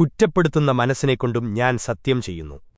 കുറ്റപ്പെടുത്തുന്ന മനസ്സിനെക്കൊണ്ടും ഞാൻ സത്യം ചെയ്യുന്നു